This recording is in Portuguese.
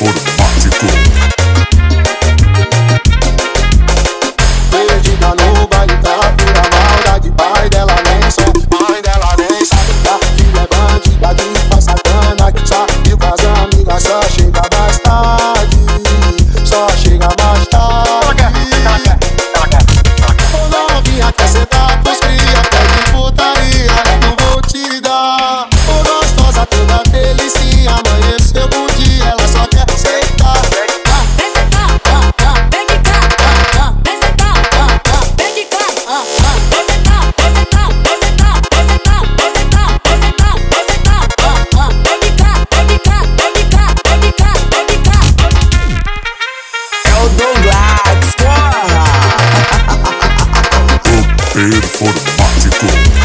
For the article. Douglas, porra! O performático.